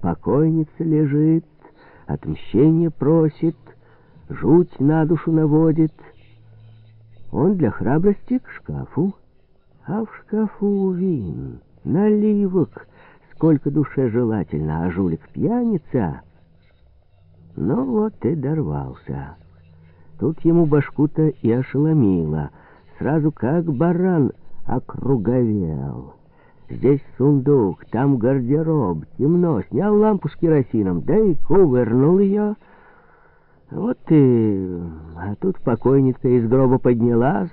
покойница лежит, отмщение просит, жуть на душу наводит. Он для храбрости к шкафу, а в шкафу вин, наливок, сколько душе желательно, а жулик пьяница. Ну вот и дорвался. Тут ему башку-то и ошеломило. Сразу как баран округовел. Здесь сундук, там гардероб, темно, снял лампу с керосином, да и кувырнул ее. Вот и... А тут покойница из гроба поднялась,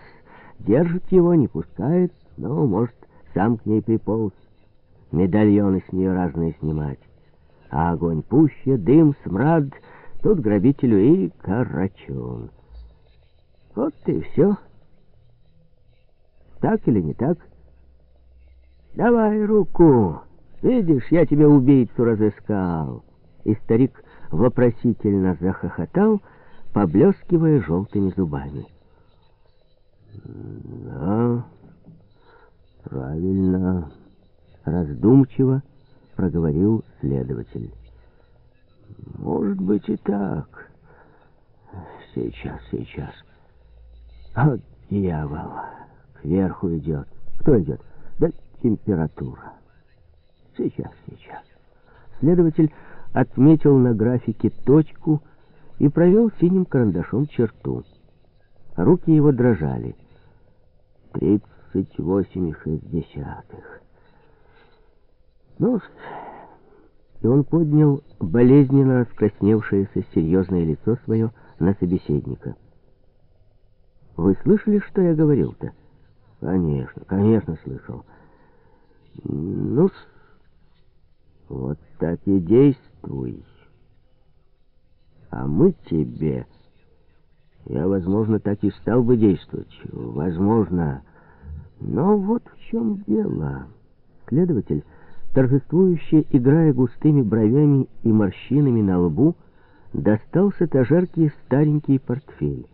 держит его, не пускает, ну, может, сам к ней приполз. Медальоны с нее разные снимать. А огонь пуще, дым, смрад, тут грабителю и карачун. Вот и все. Так или не так? Давай руку. Видишь, я тебе убийцу разыскал. И старик вопросительно захохотал, поблескивая желтыми зубами. «Да, правильно», — раздумчиво проговорил следователь. «Может быть и так. Сейчас, сейчас». Вот дьявол, кверху идет. Кто идет? Да температура. Сейчас, сейчас. Следователь отметил на графике точку и провел синим карандашом черту. Руки его дрожали. Тридцать восемь и шесть десятых. Ну, и он поднял болезненно раскрасневшееся серьезное лицо свое на собеседника. Вы слышали, что я говорил-то? Конечно, конечно, слышал. ну вот так и действуй. А мы тебе... Я, возможно, так и стал бы действовать. Возможно. Но вот в чем дело. Следователь, торжествующе играя густыми бровями и морщинами на лбу, достал с этажерки старенький портфель.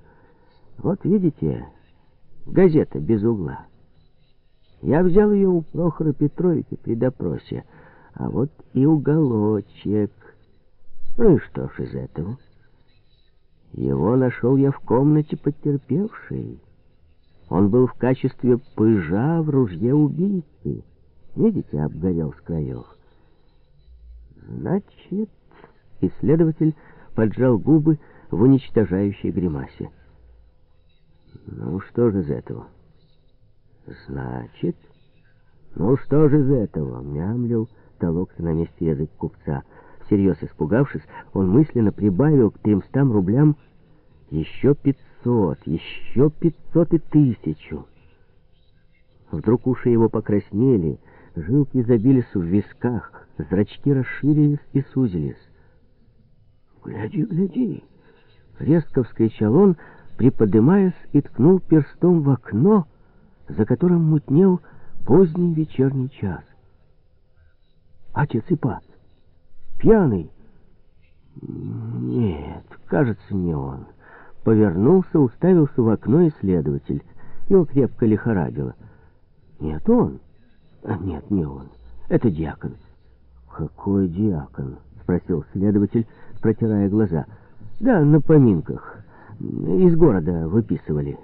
Вот видите, газета без угла. Я взял ее у Прохора Петровича при допросе, а вот и уголочек. Ну и что ж из этого? Его нашел я в комнате потерпевшей. Он был в качестве пыжа в ружье убийцы. Видите, обгорел с краев. Значит, исследователь поджал губы в уничтожающей гримасе. Ну, что же из этого? Значит... Ну, что же из этого? Мямлил, толокся на месте язык купца. Всерьез испугавшись, он мысленно прибавил к тремстам рублям еще пятьсот, еще пятьсот и тысячу. Вдруг уши его покраснели, жилки забились в висках, зрачки расширились и сузились. «Гляди, гляди!» — резко вскричал он, — приподымаясь и ткнул перстом в окно, за которым мутнел поздний вечерний час. Отец Ипат, пьяный? Нет, кажется, не он. Повернулся, уставился в окно исследователь. Его крепко лихорадило. Нет, он. А нет, не он. Это диакон. Какой диакон? Спросил следователь, протирая глаза. Да, на поминках из города выписывали.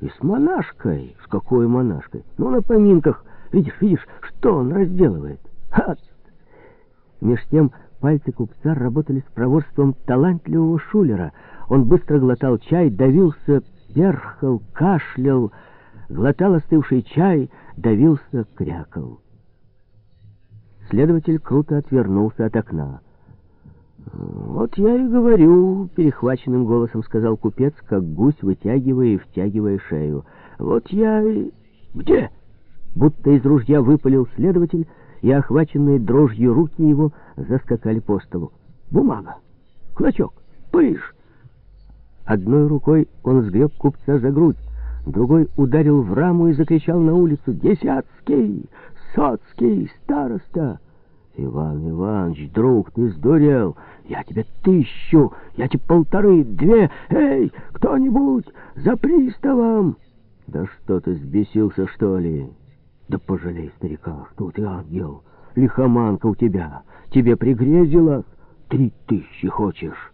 И с монашкой. С какой монашкой? Ну, на поминках. Видишь, видишь, что он разделывает. Ха! Меж тем пальцы купца работали с проворством талантливого шулера. Он быстро глотал чай, давился, перхал, кашлял, глотал остывший чай, давился, крякал. Следователь круто отвернулся от окна. «Вот я и говорю», — перехваченным голосом сказал купец, как гусь, вытягивая и втягивая шею. «Вот я и...» «Где?» Будто из ружья выпалил следователь, и охваченные дрожью руки его заскакали по столу. «Бумага! Клочок! Пыш!» Одной рукой он сгреб купца за грудь, другой ударил в раму и закричал на улицу «Десятский! Соцкий! Староста!» «Иван Иванович, друг, ты сдурел! Я тебе тысячу, я тебе полторы, две! Эй, кто-нибудь, за приставом!» «Да что ты, сбесился, что ли?» «Да пожалей старика, что ты ангел! лихоманка у тебя. Тебе пригрезило? Три тысячи хочешь?»